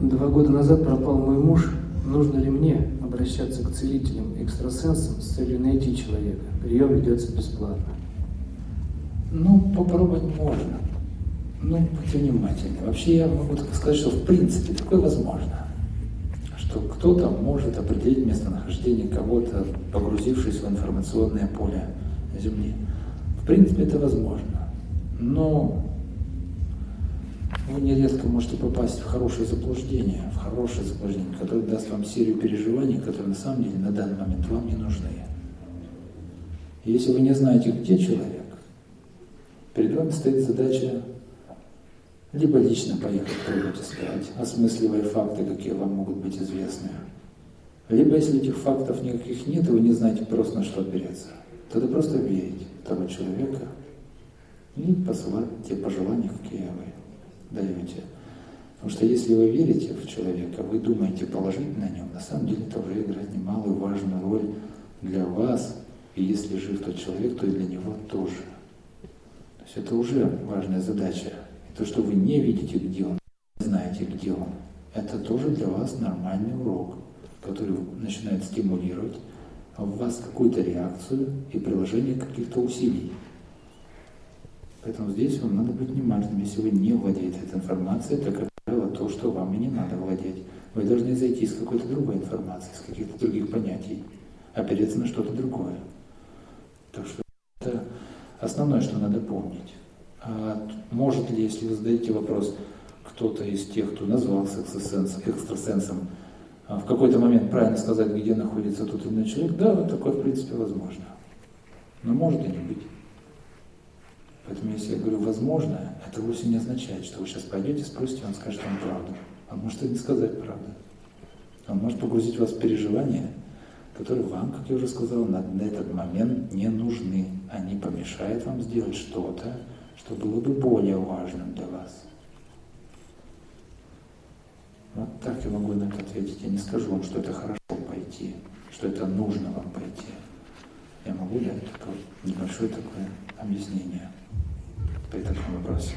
Два года назад пропал мой муж. Нужно ли мне обращаться к целителям экстрасенсам с целью найти человека? Прием ведется бесплатно. Ну, попробовать можно. Ну, будьте внимательны. Вообще я могу сказать, что в принципе такое возможно. Что кто-то может определить местонахождение кого-то, погрузившись в информационное поле Земли. В принципе, это возможно. Но вы нередко можете попасть в хорошее заблуждение, в хорошее заблуждение, которое даст вам серию переживаний, которые на самом деле на данный момент вам не нужны. Если вы не знаете, где человек, перед вами стоит задача либо лично поехать пробовать искать, осмысливая факты, какие вам могут быть известны. Либо если этих фактов никаких нет, и вы не знаете просто на что опереться, тогда просто верить того человека и посылать те пожелания, какие вы даете. Потому что если вы верите в человека, вы думаете положить на нем, на самом деле это уже играет немалую важную роль для вас. И если жив тот человек, то и для него тоже. То есть это уже важная задача. И то, что вы не видите, где он, не знаете, где он, это тоже для вас нормальный урок, который начинает стимулировать в вас какую-то реакцию и приложение каких-то усилий. Поэтому здесь вам надо быть внимательным. Если вы не владеете этой информацией, это, как правило, то, что вам и не надо владеть. Вы должны зайти с какой-то другой информации, с каких-то других понятий, опереться на что-то другое. Так что это основное, что надо помнить. А может ли, если вы задаете вопрос, кто-то из тех, кто назвался экстрасенсом, а в какой-то момент правильно сказать, где находится тот или иной человек, да, вот такое в принципе возможно. Но может и не быть. Поэтому если я говорю «возможно», это вовсе не означает, что вы сейчас пойдете, спросите, он скажет вам правду. Он может и не сказать правду. Он может погрузить вас в переживания, которые вам, как я уже сказал, на, на этот момент не нужны. Они помешают вам сделать что-то, что было бы более важным для вас. Вот так я могу на это ответить. Я не скажу вам, что это хорошо пойти, что это нужно вам пойти. Я могу дать такое небольшое такое объяснение по этому вопросу.